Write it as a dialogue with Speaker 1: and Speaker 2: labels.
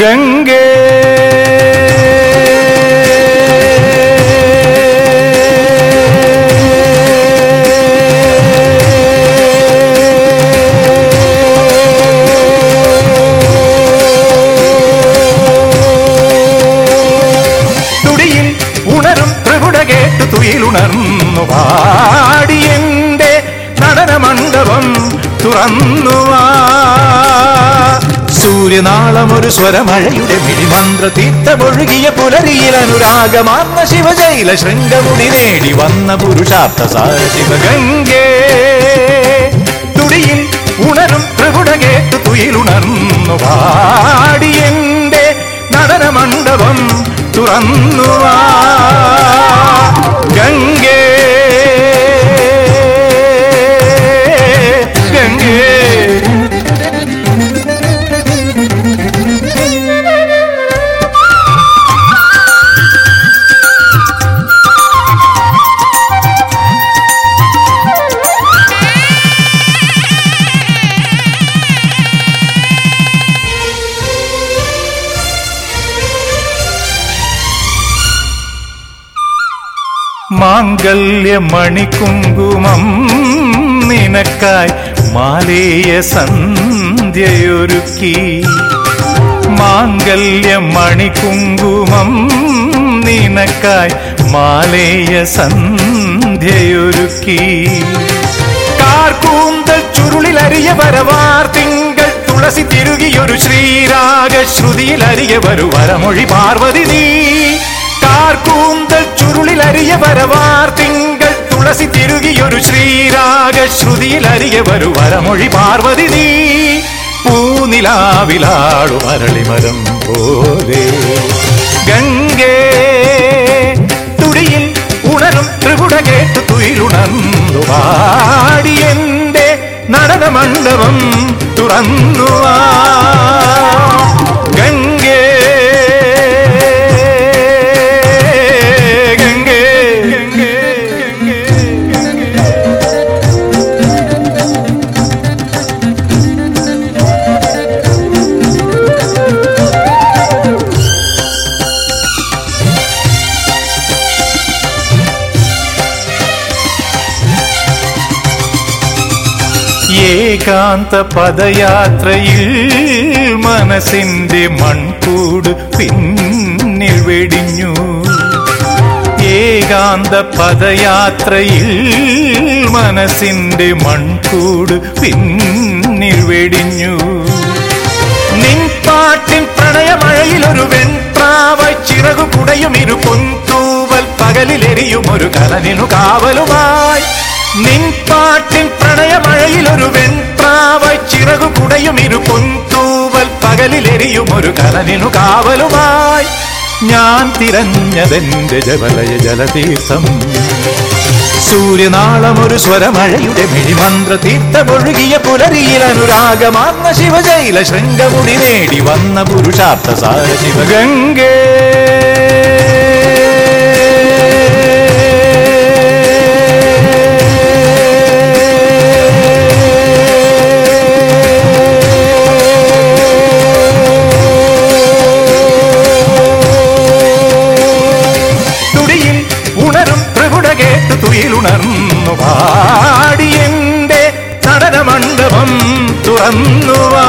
Speaker 1: ഗംഗേ. ഉണരും ത്രിപുട കേട്ടു തുയിലുണർന്നു പാടിയെന്റെ നടനമണ്ഡപം തുറന്നു തുറന്നുവാ സൂര്യനാളമൊരു സ്വരമഴയുടെ മിഴിമന്ത്ര തീർത്ഥമൊഴുകിയ പുലരിയിൽ അനുരാഗമാർന്ന ശിവജൈല ശൃംഗമുടി നേടി വന്ന പുരുഷാർത്ഥ സാര ശിവഗംഗേ. തുടിയിൽ ഉണരും പ്രകുട കേട്ട് തുയിലുണർന്നു പാടിയെന്റെ നടനമണ്ഡപം തുറന്നു തുറന്നുവാ മാംഗല്യമണികുങ്കുമം നിനക്കായി മാലേയ സന്ധ്യയൊരുക്കി മാംഗല്യമണികുങ്കുമം നിനക്കായി മാലേയ സന്ധ്യയൊരുക്കി കാർക്കൂന്തൽ ചുരുളിലറിയ വരവാർ തിങ്കൾ തുളസി തിരുകിയൊരു ശ്രീരാഗ ശ്രുതിയിലറിയ വരു വരമൊഴി പാർവതി നീ കാർക്കൂന്തൽ ചുരുളിലറിയ വരവാർ തിങ്കൾ തുളസി തിരുകിയൊരു ശ്രീരാഗ ശ്രുതിയിലറിയ വരു. വരമൊഴി പാർവതി നീ പൂനിലാവിലാടു മരളിമരം പോലെ. ഗംഗേ തുടിയിൽ ഉണരും ത്രിപുട കേട്ടു തുയിലുണർന്നു നടന മണ്ഡപം തുറന്നുവാ ഏകാന്ത പദയാത്രയിൽ മനസ്സിന്റെ മൺകൂട് പിന്നിൽ വെടിഞ്ഞു. ഏകാന്ത പദയാത്രയിൽ മനസ്സിന്റെ മൺകൂട് പിന്നിൽ വെടിഞ്ഞു. നിൻപാട്ടിൻ പ്രണയമഴയിൽ ഒരു വെൺപ്രാവായി ചിറകു കുടയും ഇരു പൊൻതൂവൽ പകലിലെരിയും ഒരു കലനിനു കാവലുമായി. നിൻപാട്ടിൻ പ്രണയമഴയിൽ വെൺപ്രാവ ചിറകു കുടയും ഇരു പൊൻതൂവൽ പകലിലെരിയും ഒരു കലനിനു കാവലുമായി. ഞാൻ തിരഞ്ഞതെന്റെ ജവലയ ജലതീർത്ഥം. സൂര്യനാളമൊരു സ്വരമഴയുടെ മിഴിമന്ത്ര തീർത്ഥമൊഴുകിയ പുലരിയിൽ അനുരാഗമാർന്ന ശിവജൈല ശൃംഗമുടി നേടി വന്ന പുരുഷാർത്ഥ സാര ശിവഗംഗേ. ഉണർന്നു പാടിയെന്റെ ചടരമണ്ഡപം തുറന്നുവാ